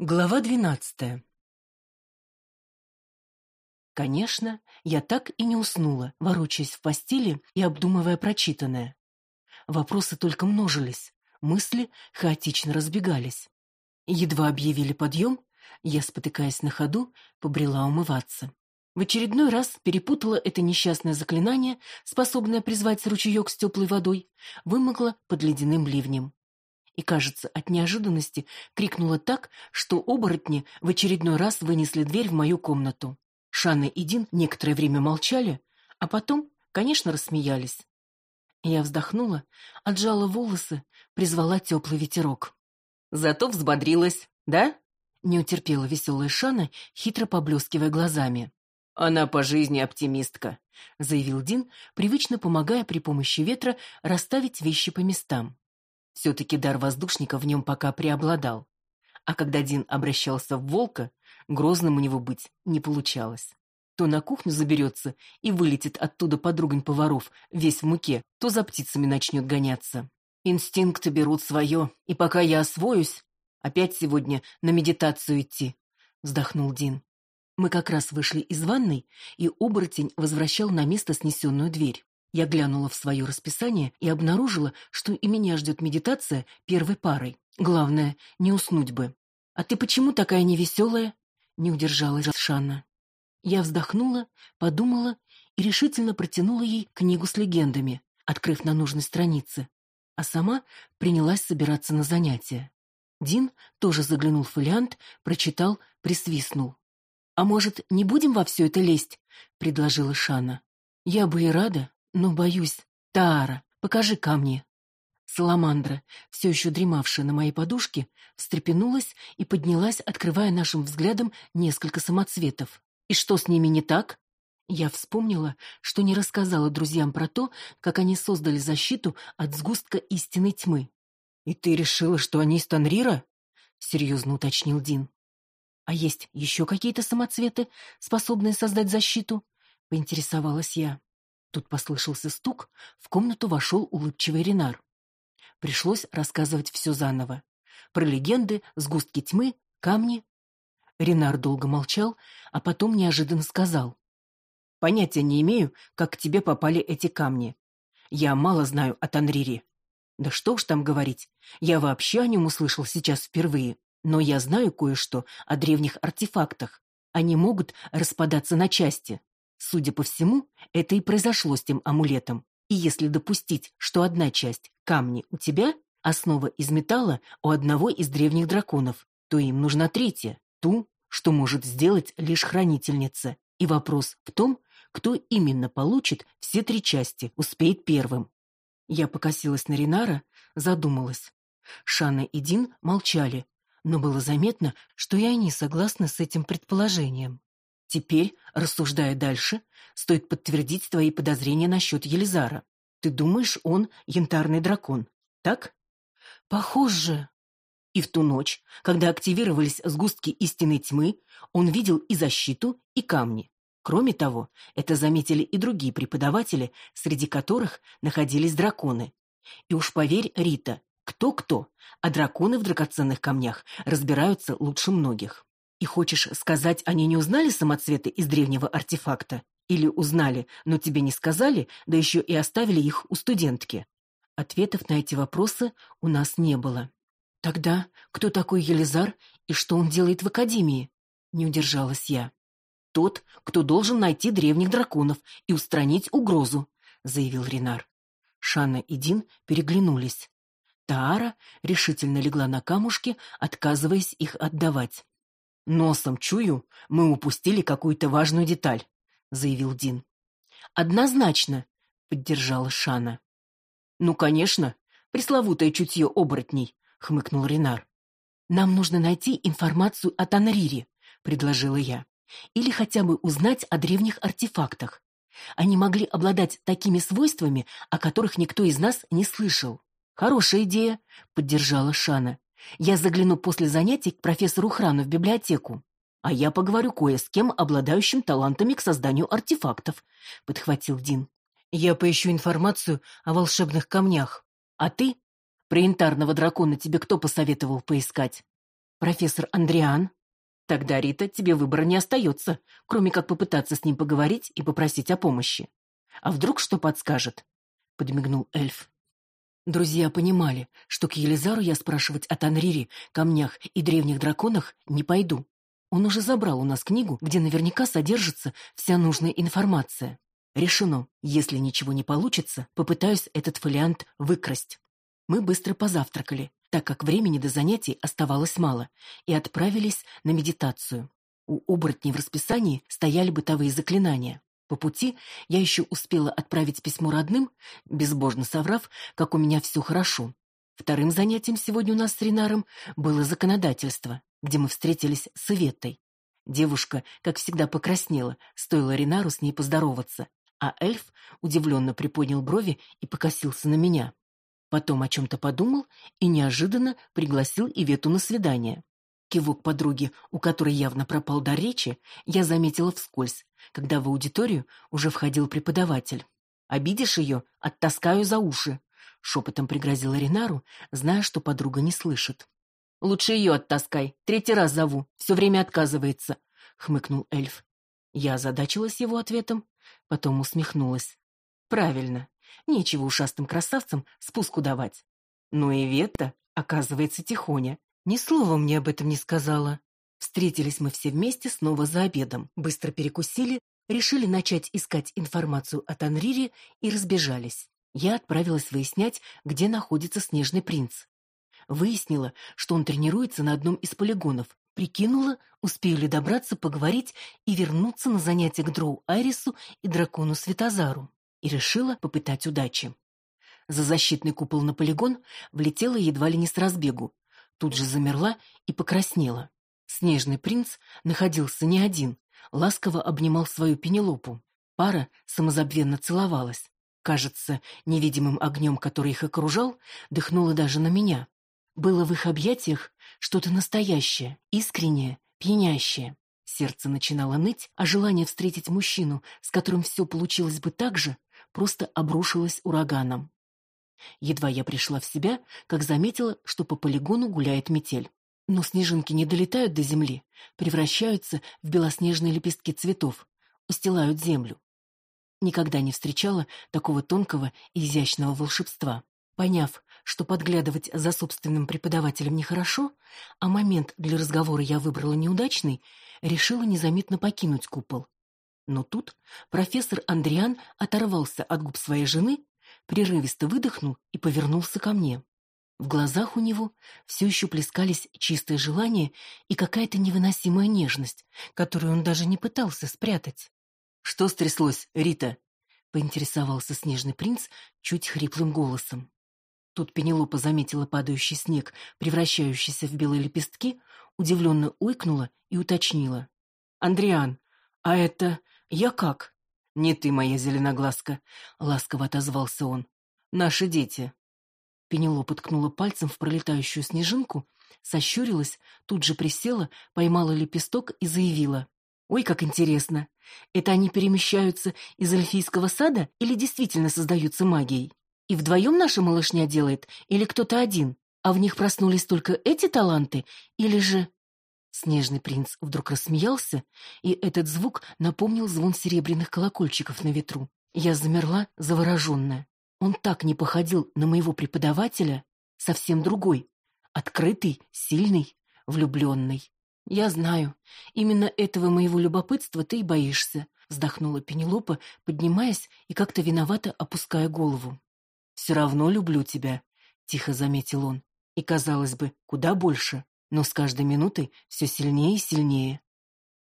Глава двенадцатая Конечно, я так и не уснула, ворочаясь в постели и обдумывая прочитанное. Вопросы только множились, мысли хаотично разбегались. Едва объявили подъем, я, спотыкаясь на ходу, побрела умываться. В очередной раз перепутала это несчастное заклинание, способное призвать ручеек с теплой водой, вымокла под ледяным ливнем и, кажется, от неожиданности крикнула так, что оборотни в очередной раз вынесли дверь в мою комнату. Шанна и Дин некоторое время молчали, а потом, конечно, рассмеялись. Я вздохнула, отжала волосы, призвала теплый ветерок. «Зато взбодрилась, да?» — не утерпела веселая Шана, хитро поблескивая глазами. «Она по жизни оптимистка», — заявил Дин, привычно помогая при помощи ветра расставить вещи по местам. Все-таки дар воздушника в нем пока преобладал. А когда Дин обращался в волка, грозным у него быть не получалось. То на кухню заберется и вылетит оттуда подругань поваров, весь в муке, то за птицами начнет гоняться. Инстинкты берут свое, и пока я освоюсь, опять сегодня на медитацию идти, вздохнул Дин. Мы как раз вышли из ванной, и оборотень возвращал на место снесенную дверь. Я глянула в свое расписание и обнаружила, что и меня ждет медитация первой парой. Главное, не уснуть бы. «А ты почему такая невеселая?» Не удержалась Шанна. Я вздохнула, подумала и решительно протянула ей книгу с легендами, открыв на нужной странице, а сама принялась собираться на занятия. Дин тоже заглянул в фолиант, прочитал, присвистнул. «А может, не будем во все это лезть?» — предложила Шана. «Я бы и рада, но боюсь. Таара, покажи камни. Саламандра, все еще дремавшая на моей подушке, встрепенулась и поднялась, открывая нашим взглядом несколько самоцветов. И что с ними не так? Я вспомнила, что не рассказала друзьям про то, как они создали защиту от сгустка истинной тьмы. «И ты решила, что они из Танрира?» — серьезно уточнил Дин. «А есть еще какие-то самоцветы, способные создать защиту?» — поинтересовалась я. Тут послышался стук, в комнату вошел улыбчивый Ренар. Пришлось рассказывать все заново. Про легенды, сгустки тьмы, камни. Ренар долго молчал, а потом неожиданно сказал. «Понятия не имею, как к тебе попали эти камни. Я мало знаю о Танрире. Да что уж там говорить, я вообще о нем услышал сейчас впервые. Но я знаю кое-что о древних артефактах. Они могут распадаться на части. Судя по всему, это и произошло с тем амулетом. И если допустить, что одна часть — камни у тебя, основа из металла у одного из древних драконов, то им нужна третья, ту, что может сделать лишь хранительница. И вопрос в том, кто именно получит все три части, успеет первым. Я покосилась на Ринара, задумалась. Шана и Дин молчали, но было заметно, что и они согласны с этим предположением. Теперь, рассуждая дальше, стоит подтвердить твои подозрения насчет Елизара. Ты думаешь, он янтарный дракон, так? Похоже. И в ту ночь, когда активировались сгустки истинной тьмы, он видел и защиту, и камни. Кроме того, это заметили и другие преподаватели, среди которых находились драконы. И уж поверь, Рита, кто-кто, а драконы в драгоценных камнях разбираются лучше многих. И хочешь сказать, они не узнали самоцветы из древнего артефакта? Или узнали, но тебе не сказали, да еще и оставили их у студентки? Ответов на эти вопросы у нас не было. Тогда кто такой Елизар и что он делает в академии? Не удержалась я. Тот, кто должен найти древних драконов и устранить угрозу, заявил Ренар. Шанна и Дин переглянулись. Таара решительно легла на камушки, отказываясь их отдавать. «Носом чую, мы упустили какую-то важную деталь», — заявил Дин. «Однозначно», — поддержала Шана. «Ну, конечно, пресловутое чутье оборотней», — хмыкнул Ренар. «Нам нужно найти информацию о Танрире», — предложила я. «Или хотя бы узнать о древних артефактах. Они могли обладать такими свойствами, о которых никто из нас не слышал». «Хорошая идея», — поддержала Шана. Я загляну после занятий к профессору Храну в библиотеку. А я поговорю кое с кем, обладающим талантами к созданию артефактов, — подхватил Дин. Я поищу информацию о волшебных камнях. А ты? Про янтарного дракона тебе кто посоветовал поискать? Профессор Андриан? Тогда, Рита, тебе выбора не остается, кроме как попытаться с ним поговорить и попросить о помощи. А вдруг что подскажет? Подмигнул эльф. Друзья понимали, что к Елизару я спрашивать о Танрире, камнях и древних драконах не пойду. Он уже забрал у нас книгу, где наверняка содержится вся нужная информация. Решено, если ничего не получится, попытаюсь этот фолиант выкрасть. Мы быстро позавтракали, так как времени до занятий оставалось мало, и отправились на медитацию. У оборотней в расписании стояли бытовые заклинания. По пути я еще успела отправить письмо родным, безбожно соврав, как у меня все хорошо. Вторым занятием сегодня у нас с Ринаром было законодательство, где мы встретились с Иветтой. Девушка, как всегда, покраснела, стоило Ринару с ней поздороваться, а эльф удивленно приподнял брови и покосился на меня. Потом о чем-то подумал и неожиданно пригласил Ивету на свидание. Кивок подруги, у которой явно пропал дар речи, я заметила вскользь, когда в аудиторию уже входил преподаватель. «Обидишь ее? Оттаскаю за уши!» — шепотом пригрозила Ринару, зная, что подруга не слышит. «Лучше ее оттаскай. Третий раз зову. Все время отказывается», — хмыкнул эльф. Я озадачилась его ответом, потом усмехнулась. «Правильно. Нечего ушастым красавцам спуску давать. Но и Ветта, оказывается, тихоня. Ни слова мне об этом не сказала. Встретились мы все вместе снова за обедом, быстро перекусили, решили начать искать информацию о Танрире и разбежались. Я отправилась выяснять, где находится Снежный принц. Выяснила, что он тренируется на одном из полигонов, прикинула, успею ли добраться, поговорить и вернуться на занятия к Дроу Айрису и дракону Светозару и решила попытать удачи. За защитный купол на полигон влетела едва ли не с разбегу. Тут же замерла и покраснела. Снежный принц находился не один, ласково обнимал свою пенелопу. Пара самозабвенно целовалась. Кажется, невидимым огнем, который их окружал, дыхнуло даже на меня. Было в их объятиях что-то настоящее, искреннее, пьянящее. Сердце начинало ныть, а желание встретить мужчину, с которым все получилось бы так же, просто обрушилась ураганом. Едва я пришла в себя, как заметила, что по полигону гуляет метель. Но снежинки не долетают до земли, превращаются в белоснежные лепестки цветов, устилают землю. Никогда не встречала такого тонкого и изящного волшебства. Поняв, что подглядывать за собственным преподавателем нехорошо, а момент для разговора я выбрала неудачный, решила незаметно покинуть купол. Но тут профессор Андриан оторвался от губ своей жены, прерывисто выдохнул и повернулся ко мне. В глазах у него все еще плескались чистое желание и какая-то невыносимая нежность, которую он даже не пытался спрятать. «Что стряслось, Рита?» — поинтересовался снежный принц чуть хриплым голосом. Тут Пенелопа заметила падающий снег, превращающийся в белые лепестки, удивленно уйкнула и уточнила. «Андриан, а это «Я как?» «Не ты, моя зеленоглазка», — ласково отозвался он. «Наши дети». Пенелопа ткнула пальцем в пролетающую снежинку, сощурилась, тут же присела, поймала лепесток и заявила. «Ой, как интересно! Это они перемещаются из эльфийского сада или действительно создаются магией? И вдвоем наша малышня делает, или кто-то один? А в них проснулись только эти таланты, или же...» Снежный принц вдруг рассмеялся, и этот звук напомнил звон серебряных колокольчиков на ветру. Я замерла, завороженная. Он так не походил на моего преподавателя, совсем другой, открытый, сильный, влюбленный. «Я знаю, именно этого моего любопытства ты и боишься», вздохнула Пенелопа, поднимаясь и как-то виновато опуская голову. «Все равно люблю тебя», — тихо заметил он. «И, казалось бы, куда больше но с каждой минутой все сильнее и сильнее.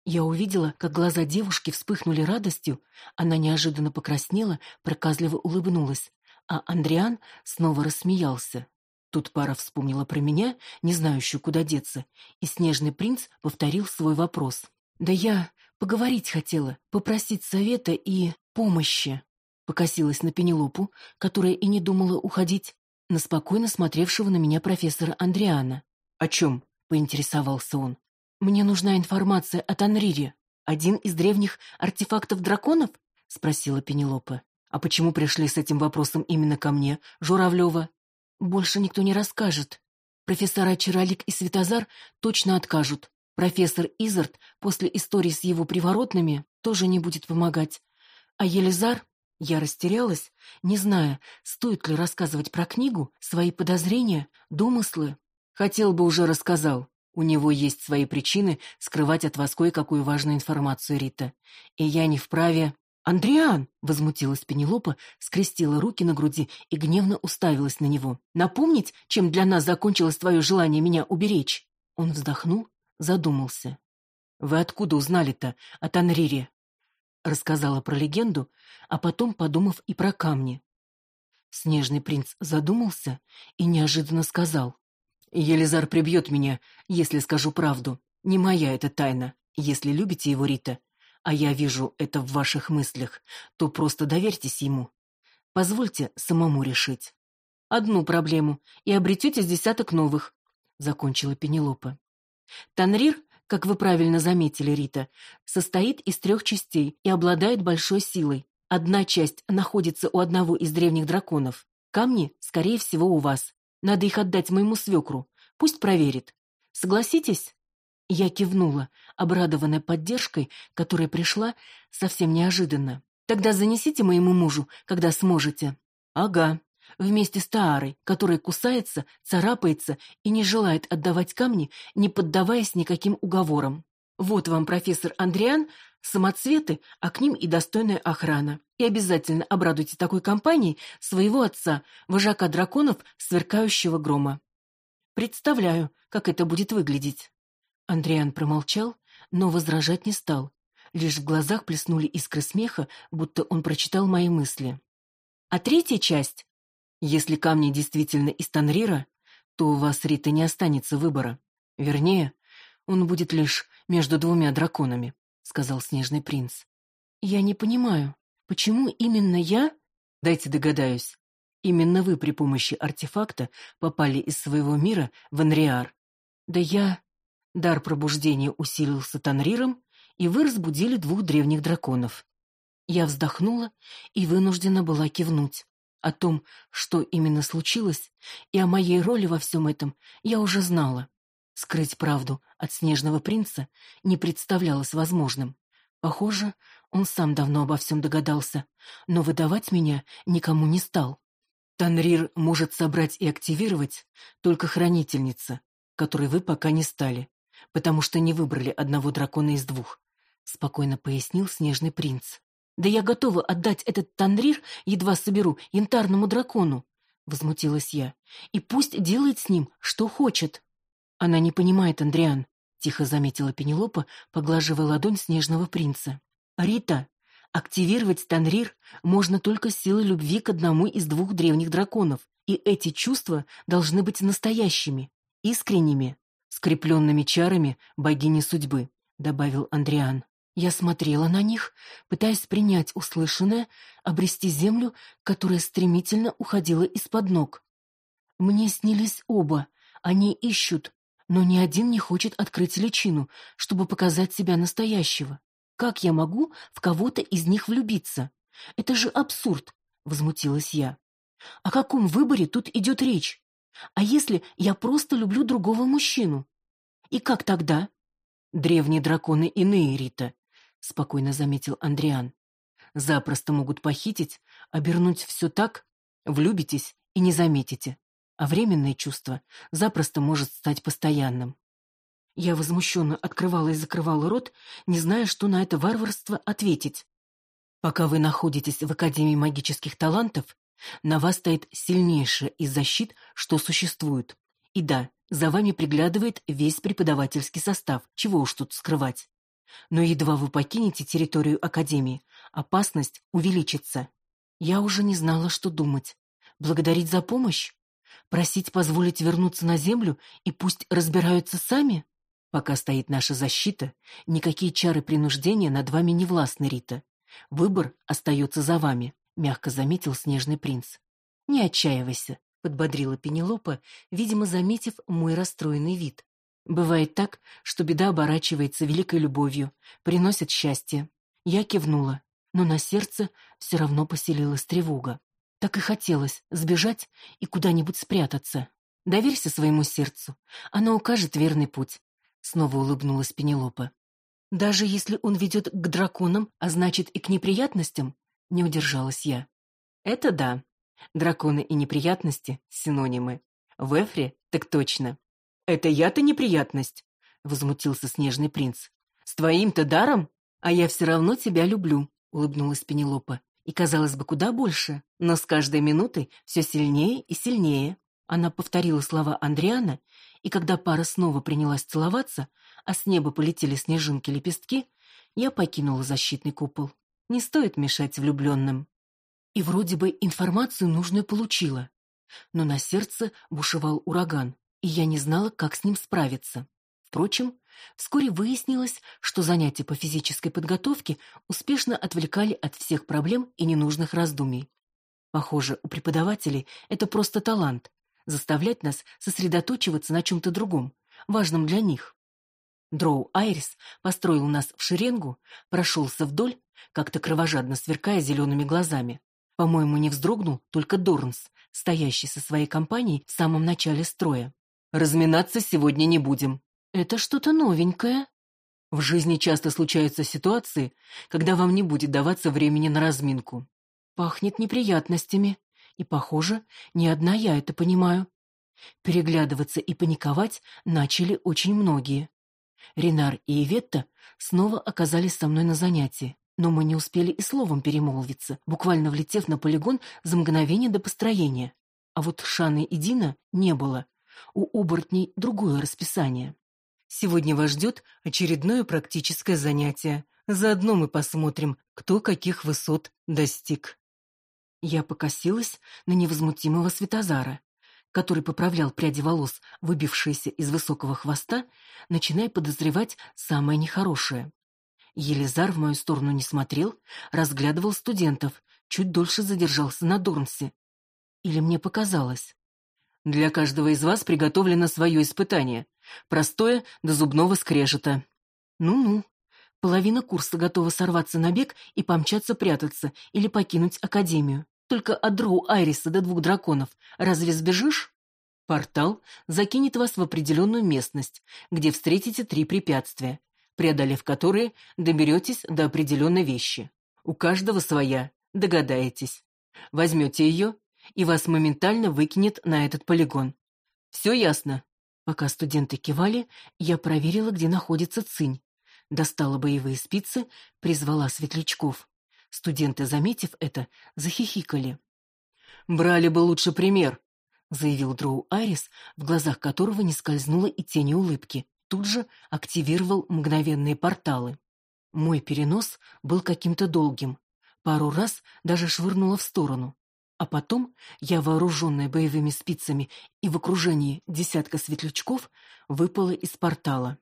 Я увидела, как глаза девушки вспыхнули радостью, она неожиданно покраснела, проказливо улыбнулась, а Андриан снова рассмеялся. Тут пара вспомнила про меня, не знающую, куда деться, и снежный принц повторил свой вопрос. «Да я поговорить хотела, попросить совета и помощи». Покосилась на Пенелопу, которая и не думала уходить, на спокойно смотревшего на меня профессора Андриана. «О чем?» Поинтересовался он. «Мне нужна информация о Танрире. Один из древних артефактов драконов?» — спросила Пенелопа. «А почему пришли с этим вопросом именно ко мне, Журавлева?» «Больше никто не расскажет», — Профессора Чаролик и Светозар точно откажут. Профессор Изард после истории с его приворотными тоже не будет помогать. А Елизар... Я растерялась, не зная, стоит ли рассказывать про книгу, свои подозрения, домыслы. Хотел бы уже рассказал. У него есть свои причины скрывать от вас кое-какую важную информацию, Рита. И я не вправе... «Андриан!» — возмутилась Пенелопа, скрестила руки на груди и гневно уставилась на него. «Напомнить, чем для нас закончилось твое желание меня уберечь?» Он вздохнул, задумался. «Вы откуда узнали-то о Танрире?» Рассказала про легенду, а потом, подумав и про камни. Снежный принц задумался и неожиданно сказал. «Елизар прибьет меня, если скажу правду. Не моя эта тайна. Если любите его, Рита, а я вижу это в ваших мыслях, то просто доверьтесь ему. Позвольте самому решить. Одну проблему, и обретете с десяток новых, — закончила Пенелопа. Танрир, как вы правильно заметили, Рита, состоит из трех частей и обладает большой силой. Одна часть находится у одного из древних драконов. Камни, скорее всего, у вас. Надо их отдать моему свекру. Пусть проверит. Согласитесь? Я кивнула, обрадованная поддержкой, которая пришла совсем неожиданно. «Тогда занесите моему мужу, когда сможете». «Ага», вместе с Таарой, которая кусается, царапается и не желает отдавать камни, не поддаваясь никаким уговорам. Вот вам, профессор Андриан, самоцветы, а к ним и достойная охрана. И обязательно обрадуйте такой компанией своего отца, вожака драконов, сверкающего грома. Представляю, как это будет выглядеть. Андриан промолчал, но возражать не стал. Лишь в глазах плеснули искры смеха, будто он прочитал мои мысли. А третья часть? Если камни действительно из Танрира, то у вас, Рита, не останется выбора. Вернее, он будет лишь между двумя драконами, сказал снежный принц. Я не понимаю, почему именно я? Дайте догадаюсь. Именно вы при помощи артефакта попали из своего мира в Анриар. Да я... Дар пробуждения усилился Танриром, и вы разбудили двух древних драконов. Я вздохнула и вынуждена была кивнуть. О том, что именно случилось, и о моей роли во всем этом я уже знала. Скрыть правду от снежного принца не представлялось возможным. Похоже, он сам давно обо всем догадался, но выдавать меня никому не стал. Танрир может собрать и активировать только хранительница, которой вы пока не стали потому что не выбрали одного дракона из двух», — спокойно пояснил снежный принц. «Да я готова отдать этот танрир, едва соберу, янтарному дракону», — возмутилась я. «И пусть делает с ним, что хочет». «Она не понимает, Андриан», — тихо заметила Пенелопа, поглаживая ладонь снежного принца. «Рита, активировать танрир можно только силой любви к одному из двух древних драконов, и эти чувства должны быть настоящими, искренними скрепленными чарами богини судьбы», — добавил Андриан. Я смотрела на них, пытаясь принять услышанное, обрести землю, которая стремительно уходила из-под ног. Мне снились оба, они ищут, но ни один не хочет открыть личину, чтобы показать себя настоящего. Как я могу в кого-то из них влюбиться? Это же абсурд, — возмутилась я. О каком выборе тут идет речь? А если я просто люблю другого мужчину? И как тогда? Древние драконы иные, Рита, спокойно заметил Андриан. Запросто могут похитить, обернуть все так, влюбитесь и не заметите. А временное чувство запросто может стать постоянным. Я возмущенно открывала и закрывала рот, не зная, что на это варварство ответить. Пока вы находитесь в Академии магических талантов, на вас стоит сильнейшая из защит, что существует. И да, за вами приглядывает весь преподавательский состав, чего уж тут скрывать. Но едва вы покинете территорию Академии, опасность увеличится. Я уже не знала, что думать. Благодарить за помощь? Просить позволить вернуться на Землю и пусть разбираются сами? Пока стоит наша защита, никакие чары принуждения над вами не властны, Рита. Выбор остается за вами мягко заметил снежный принц. Не отчаивайся, подбодрила Пенелопа, видимо, заметив мой расстроенный вид. Бывает так, что беда оборачивается великой любовью, приносит счастье. Я кивнула, но на сердце все равно поселилась тревога. Так и хотелось сбежать и куда-нибудь спрятаться. Доверься своему сердцу. Оно укажет верный путь. Снова улыбнулась Пенелопа. Даже если он ведет к драконам, а значит и к неприятностям, не удержалась я. Это да. Драконы и неприятности — синонимы. В Эфре так точно. Это я-то неприятность, — возмутился снежный принц. С твоим-то даром? А я все равно тебя люблю, — улыбнулась Пенелопа. И, казалось бы, куда больше, но с каждой минутой все сильнее и сильнее. Она повторила слова Андриана, и когда пара снова принялась целоваться, а с неба полетели снежинки-лепестки, я покинула защитный купол. Не стоит мешать влюбленным. И вроде бы информацию нужную получила. Но на сердце бушевал ураган, и я не знала, как с ним справиться. Впрочем, вскоре выяснилось, что занятия по физической подготовке успешно отвлекали от всех проблем и ненужных раздумий. Похоже, у преподавателей это просто талант — заставлять нас сосредоточиваться на чем-то другом, важном для них. Дроу Айрис построил нас в шеренгу, прошелся вдоль, как-то кровожадно сверкая зелеными глазами. По-моему, не вздрогнул только Дорнс, стоящий со своей компанией в самом начале строя. «Разминаться сегодня не будем». «Это что-то новенькое». В жизни часто случаются ситуации, когда вам не будет даваться времени на разминку. Пахнет неприятностями. И, похоже, не одна я это понимаю. Переглядываться и паниковать начали очень многие. Ренар и Иветта снова оказались со мной на занятии но мы не успели и словом перемолвиться, буквально влетев на полигон за мгновение до построения. А вот Шаны и Дина не было. У оборотней другое расписание. Сегодня вас ждет очередное практическое занятие. Заодно мы посмотрим, кто каких высот достиг. Я покосилась на невозмутимого Светозара, который поправлял пряди волос, выбившиеся из высокого хвоста, начиная подозревать самое нехорошее. Елизар в мою сторону не смотрел, разглядывал студентов, чуть дольше задержался на Дорнсе. Или мне показалось? Для каждого из вас приготовлено свое испытание. Простое до зубного скрежета. Ну-ну. Половина курса готова сорваться на бег и помчаться прятаться или покинуть академию. Только от Дроу Айриса до двух драконов. Разве сбежишь? Портал закинет вас в определенную местность, где встретите три препятствия преодолев которые, доберетесь до определенной вещи. У каждого своя, догадаетесь. Возьмете ее, и вас моментально выкинет на этот полигон. Все ясно? Пока студенты кивали, я проверила, где находится цинь. Достала боевые спицы, призвала светлячков. Студенты, заметив это, захихикали. «Брали бы лучше пример», — заявил Дроу Айрис, в глазах которого не скользнула и тени улыбки тут же активировал мгновенные порталы. Мой перенос был каким-то долгим. Пару раз даже швырнула в сторону. А потом я, вооруженная боевыми спицами и в окружении десятка светлячков, выпала из портала.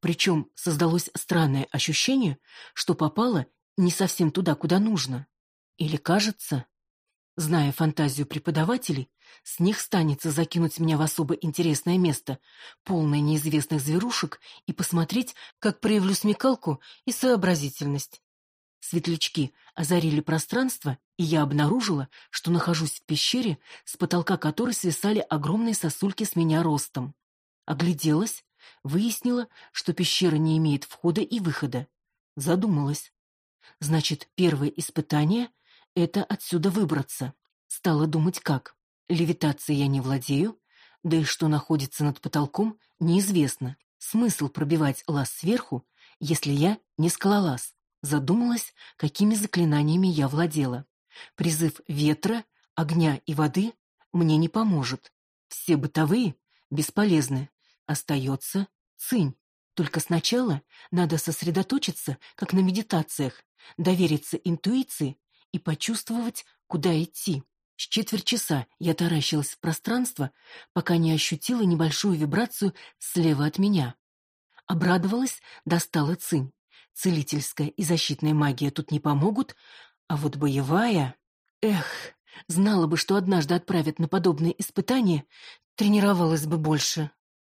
Причем создалось странное ощущение, что попала не совсем туда, куда нужно. Или кажется, Зная фантазию преподавателей, с них станется закинуть меня в особо интересное место, полное неизвестных зверушек, и посмотреть, как проявлю смекалку и сообразительность. Светлячки озарили пространство, и я обнаружила, что нахожусь в пещере, с потолка которой свисали огромные сосульки с меня ростом. Огляделась, выяснила, что пещера не имеет входа и выхода. Задумалась. Значит, первое испытание — это отсюда выбраться. Стала думать, как. Левитацией я не владею, да и что находится над потолком, неизвестно. Смысл пробивать лаз сверху, если я не скалолаз. Задумалась, какими заклинаниями я владела. Призыв ветра, огня и воды мне не поможет. Все бытовые бесполезны. Остается цинь. Только сначала надо сосредоточиться, как на медитациях, довериться интуиции и почувствовать, куда идти. С четверть часа я таращилась в пространство, пока не ощутила небольшую вибрацию слева от меня. Обрадовалась, достала цинь. Целительская и защитная магия тут не помогут, а вот боевая... Эх, знала бы, что однажды отправят на подобные испытания, тренировалась бы больше.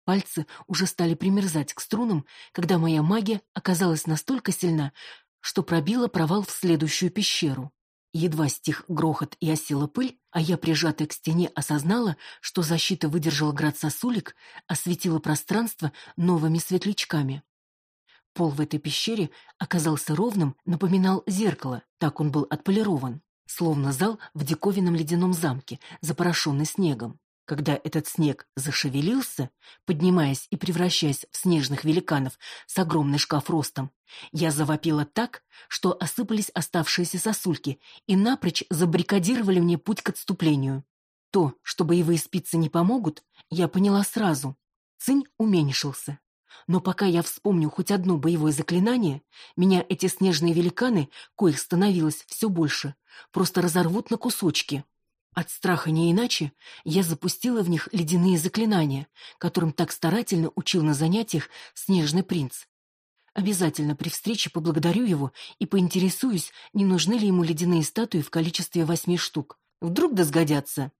Пальцы уже стали примерзать к струнам, когда моя магия оказалась настолько сильна, что пробила провал в следующую пещеру. Едва стих грохот и осела пыль, а я, прижатая к стене, осознала, что защита выдержала град сосулек, осветила пространство новыми светлячками. Пол в этой пещере оказался ровным, напоминал зеркало, так он был отполирован, словно зал в диковинном ледяном замке, запорошенный снегом. Когда этот снег зашевелился, поднимаясь и превращаясь в снежных великанов с огромный шкаф ростом, я завопила так, что осыпались оставшиеся сосульки и напрочь забаррикадировали мне путь к отступлению. То, что боевые спицы не помогут, я поняла сразу. Цинь уменьшился. Но пока я вспомню хоть одно боевое заклинание, меня эти снежные великаны, коих становилось все больше, просто разорвут на кусочки. От страха не иначе я запустила в них ледяные заклинания, которым так старательно учил на занятиях снежный принц. Обязательно при встрече поблагодарю его и поинтересуюсь, не нужны ли ему ледяные статуи в количестве восьми штук. Вдруг да сгодятся.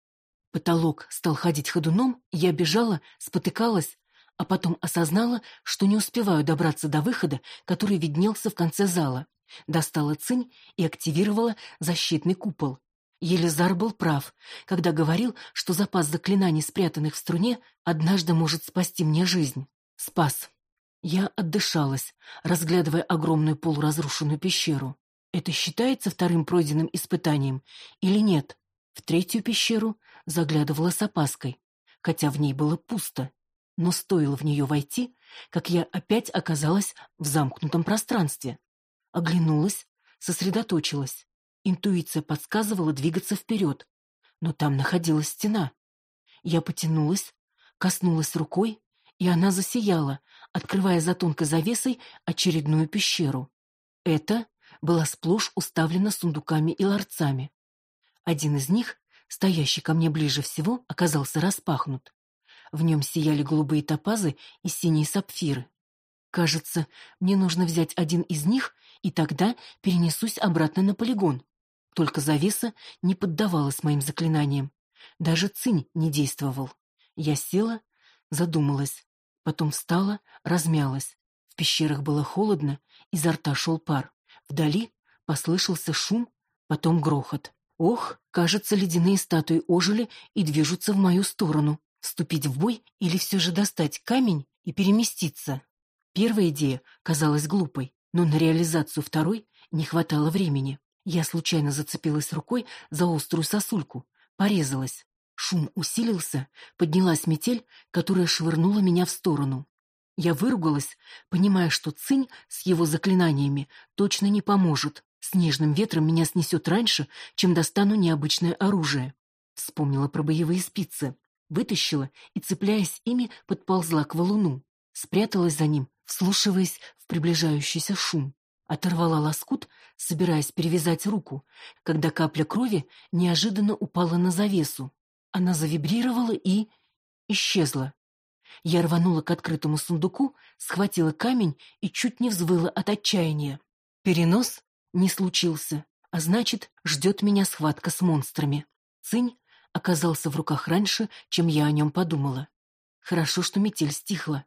Потолок стал ходить ходуном, я бежала, спотыкалась, а потом осознала, что не успеваю добраться до выхода, который виднелся в конце зала. Достала цинь и активировала защитный купол. Елизар был прав, когда говорил, что запас заклинаний, спрятанных в струне, однажды может спасти мне жизнь. Спас. Я отдышалась, разглядывая огромную полуразрушенную пещеру. Это считается вторым пройденным испытанием или нет? В третью пещеру заглядывала с опаской, хотя в ней было пусто. Но стоило в нее войти, как я опять оказалась в замкнутом пространстве. Оглянулась, сосредоточилась. Интуиция подсказывала двигаться вперед, но там находилась стена. Я потянулась, коснулась рукой, и она засияла, открывая за тонкой завесой очередную пещеру. Это была сплошь уставлена сундуками и ларцами. Один из них, стоящий ко мне ближе всего, оказался распахнут. В нем сияли голубые топазы и синие сапфиры. Кажется, мне нужно взять один из них, и тогда перенесусь обратно на полигон. Только завеса не поддавалась моим заклинаниям. Даже цинь не действовал. Я села, задумалась. Потом встала, размялась. В пещерах было холодно, изо рта шел пар. Вдали послышался шум, потом грохот. Ох, кажется, ледяные статуи ожили и движутся в мою сторону. Вступить в бой или все же достать камень и переместиться? Первая идея казалась глупой, но на реализацию второй не хватало времени. Я случайно зацепилась рукой за острую сосульку, порезалась. Шум усилился, поднялась метель, которая швырнула меня в сторону. Я выругалась, понимая, что цинь с его заклинаниями точно не поможет. Снежным ветром меня снесет раньше, чем достану необычное оружие. Вспомнила про боевые спицы. Вытащила и, цепляясь ими, подползла к валуну. Спряталась за ним, вслушиваясь в приближающийся шум. Оторвала лоскут, собираясь перевязать руку, когда капля крови неожиданно упала на завесу. Она завибрировала и... исчезла. Я рванула к открытому сундуку, схватила камень и чуть не взвыла от отчаяния. Перенос не случился, а значит, ждет меня схватка с монстрами. Цинь оказался в руках раньше, чем я о нем подумала. Хорошо, что метель стихла.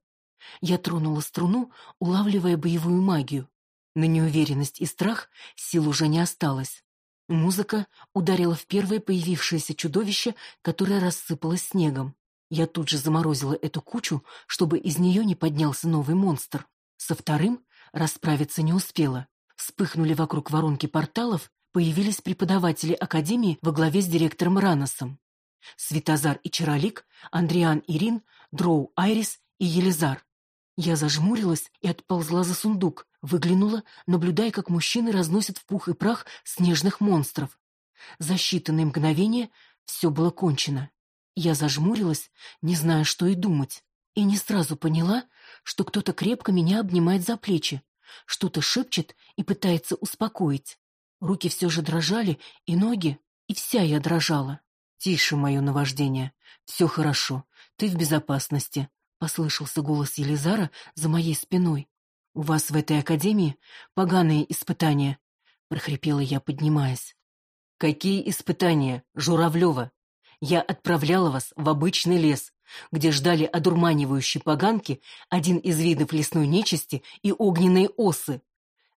Я тронула струну, улавливая боевую магию. На неуверенность и страх сил уже не осталось. Музыка ударила в первое появившееся чудовище, которое рассыпалось снегом. Я тут же заморозила эту кучу, чтобы из нее не поднялся новый монстр. Со вторым расправиться не успела. Вспыхнули вокруг воронки порталов, появились преподаватели Академии во главе с директором Раносом. Светозар и Чаролик, Андриан и Рин, Дроу Айрис и Елизар. Я зажмурилась и отползла за сундук, выглянула, наблюдая, как мужчины разносят в пух и прах снежных монстров. За считанные мгновения все было кончено. Я зажмурилась, не зная, что и думать, и не сразу поняла, что кто-то крепко меня обнимает за плечи, что-то шепчет и пытается успокоить. Руки все же дрожали, и ноги, и вся я дрожала. «Тише, мое наваждение. Все хорошо. Ты в безопасности. — послышался голос Елизара за моей спиной. «У вас в этой академии поганые испытания», — прохрипела я, поднимаясь. «Какие испытания, Журавлева? Я отправляла вас в обычный лес, где ждали одурманивающие поганки, один из видов лесной нечисти и огненные осы.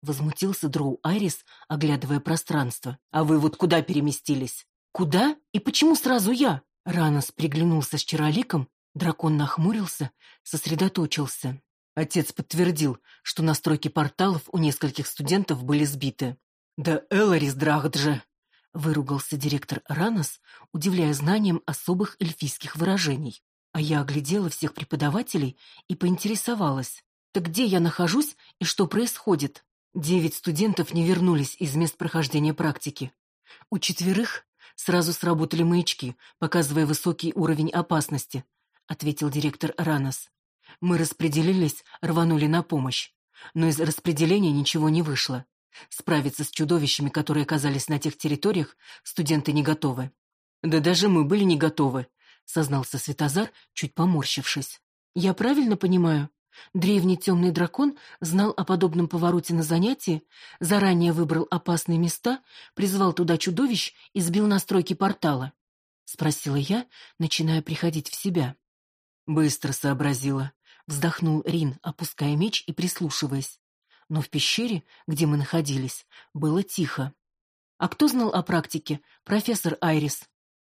Возмутился Дроу Айрис, оглядывая пространство. «А вы вот куда переместились?» «Куда? И почему сразу я?» Ранос приглянулся с Чароликом, дракон нахмурился, сосредоточился. Отец подтвердил, что настройки порталов у нескольких студентов были сбиты. «Да Эларис Драгдже!» — выругался директор Ранос, удивляя знанием особых эльфийских выражений. А я оглядела всех преподавателей и поинтересовалась. «Так где я нахожусь и что происходит?» Девять студентов не вернулись из мест прохождения практики. У четверых сразу сработали маячки, показывая высокий уровень опасности, ответил директор Ранос. Мы распределились, рванули на помощь. Но из распределения ничего не вышло. Справиться с чудовищами, которые оказались на тех территориях, студенты не готовы. Да даже мы были не готовы, сознался Светозар, чуть поморщившись. Я правильно понимаю? Древний темный дракон знал о подобном повороте на занятии, заранее выбрал опасные места, призвал туда чудовищ и сбил настройки портала. Спросила я, начиная приходить в себя. Быстро сообразила. Вздохнул Рин, опуская меч и прислушиваясь. Но в пещере, где мы находились, было тихо. А кто знал о практике? Профессор Айрис.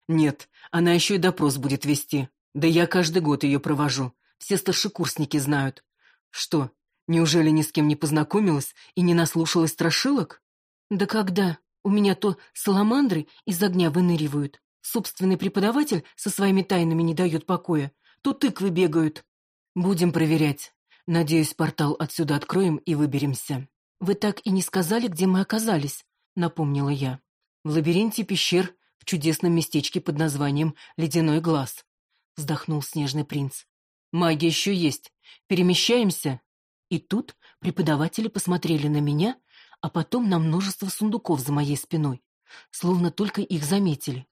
Нет, она еще и допрос будет вести. Да я каждый год ее провожу. Все старшекурсники знают. Что, неужели ни с кем не познакомилась и не наслушалась страшилок? Да когда? У меня то саламандры из огня выныривают. Собственный преподаватель со своими тайнами не дает покоя. То тыквы бегают. Будем проверять. Надеюсь, портал отсюда откроем и выберемся. Вы так и не сказали, где мы оказались, напомнила я. В лабиринте пещер в чудесном местечке под названием Ледяной глаз. Вздохнул снежный принц. Магия еще есть. Перемещаемся?» И тут преподаватели посмотрели на меня, а потом на множество сундуков за моей спиной, словно только их заметили.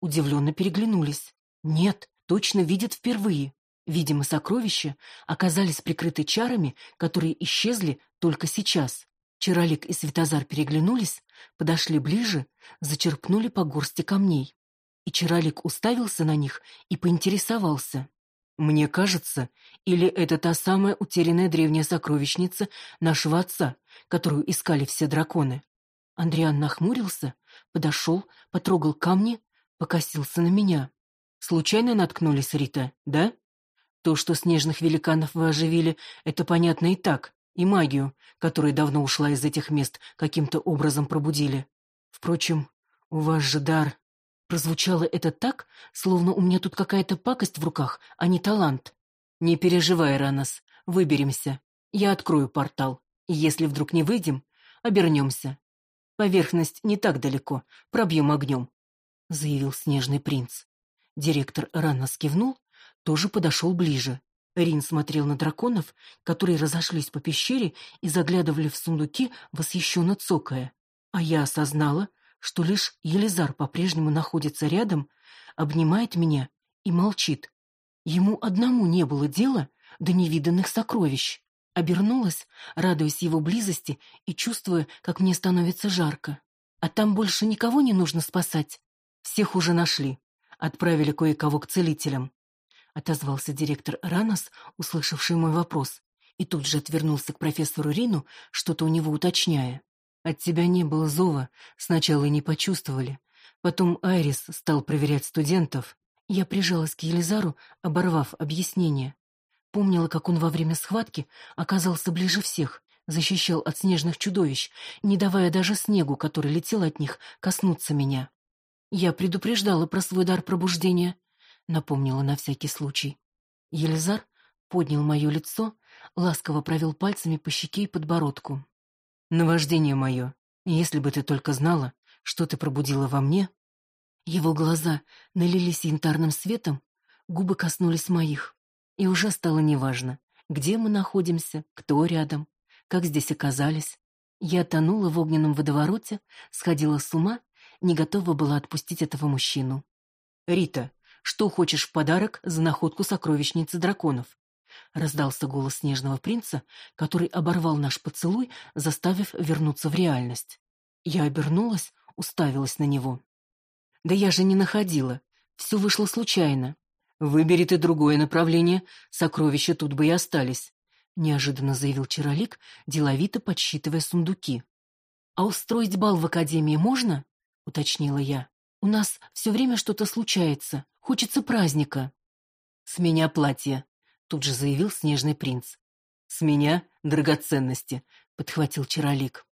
Удивленно переглянулись. Нет, точно видят впервые. Видимо, сокровища оказались прикрыты чарами, которые исчезли только сейчас. Чаролик и Светозар переглянулись, подошли ближе, зачерпнули по горсти камней. И Чаролик уставился на них и поинтересовался. Мне кажется, или это та самая утерянная древняя сокровищница нашего отца, которую искали все драконы. Андриан нахмурился, подошел, потрогал камни, покосился на меня. Случайно наткнулись, Рита, да? То, что снежных великанов вы оживили, это понятно и так, и магию, которая давно ушла из этих мест, каким-то образом пробудили. Впрочем, у вас же дар. Прозвучало это так, словно у меня тут какая-то пакость в руках, а не талант. Не переживай, Ранос, выберемся. Я открою портал. И если вдруг не выйдем, обернемся. Поверхность не так далеко, пробьем огнем, — заявил снежный принц. Директор Ранос кивнул, тоже подошел ближе. Рин смотрел на драконов, которые разошлись по пещере и заглядывали в сундуки, восхищенно цокая. А я осознала, что лишь Елизар по-прежнему находится рядом, обнимает меня и молчит. Ему одному не было дела до невиданных сокровищ. Обернулась, радуясь его близости и чувствуя, как мне становится жарко. А там больше никого не нужно спасать. Всех уже нашли. Отправили кое-кого к целителям. Отозвался директор Ранос, услышавший мой вопрос, и тут же отвернулся к профессору Рину, что-то у него уточняя. От тебя не было зова, сначала не почувствовали. Потом Айрис стал проверять студентов. Я прижалась к Елизару, оборвав объяснение. Помнила, как он во время схватки оказался ближе всех, защищал от снежных чудовищ, не давая даже снегу, который летел от них, коснуться меня. Я предупреждала про свой дар пробуждения, напомнила на всякий случай. Елизар поднял мое лицо, ласково провел пальцами по щеке и подбородку. Наваждение мое, если бы ты только знала, что ты пробудила во мне...» Его глаза налились янтарным светом, губы коснулись моих. И уже стало неважно, где мы находимся, кто рядом, как здесь оказались. Я тонула в огненном водовороте, сходила с ума, не готова была отпустить этого мужчину. «Рита, что хочешь в подарок за находку сокровищницы драконов?» Раздался голос снежного принца, который оборвал наш поцелуй, заставив вернуться в реальность. Я обернулась, уставилась на него. Да я же не находила. Все вышло случайно. Выбери ты другое направление, сокровища тут бы и остались. неожиданно заявил Чаролик, деловито подсчитывая сундуки. А устроить бал в академии можно? уточнила я. У нас все время что-то случается, хочется праздника. С меня платье, тут же заявил снежный принц. С меня драгоценности, подхватил Чаролик.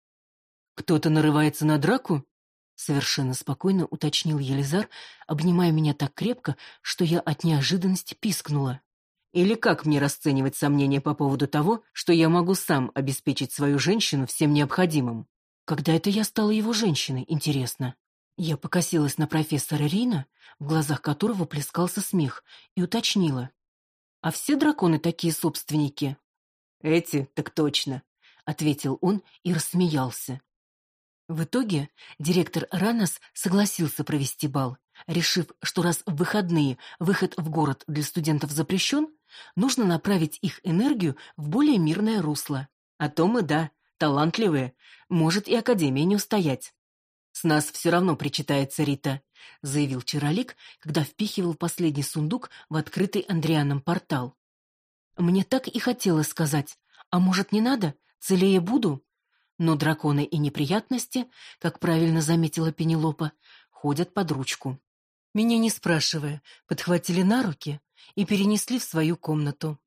Кто-то нарывается на драку? Совершенно спокойно уточнил Елизар, обнимая меня так крепко, что я от неожиданности пискнула. Или как мне расценивать сомнения по поводу того, что я могу сам обеспечить свою женщину всем необходимым? Когда это я стала его женщиной, интересно? Я покосилась на профессора Рина, в глазах которого плескался смех, и уточнила. «А все драконы такие собственники?» «Эти, так точно», — ответил он и рассмеялся. В итоге директор Ранос согласился провести бал, решив, что раз в выходные выход в город для студентов запрещен, нужно направить их энергию в более мирное русло. А то мы, да, талантливые, может и Академия не устоять. «С нас все равно причитается Рита», — заявил Чаролик, когда впихивал последний сундук в открытый Андрианом портал. «Мне так и хотелось сказать, а может, не надо? Целее буду?» Но драконы и неприятности, как правильно заметила Пенелопа, ходят под ручку. Меня не спрашивая, подхватили на руки и перенесли в свою комнату.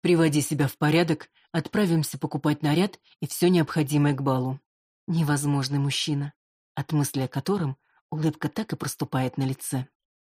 «Приводи себя в порядок, отправимся покупать наряд и все необходимое к балу». Невозможный мужчина, от мысли о котором улыбка так и проступает на лице.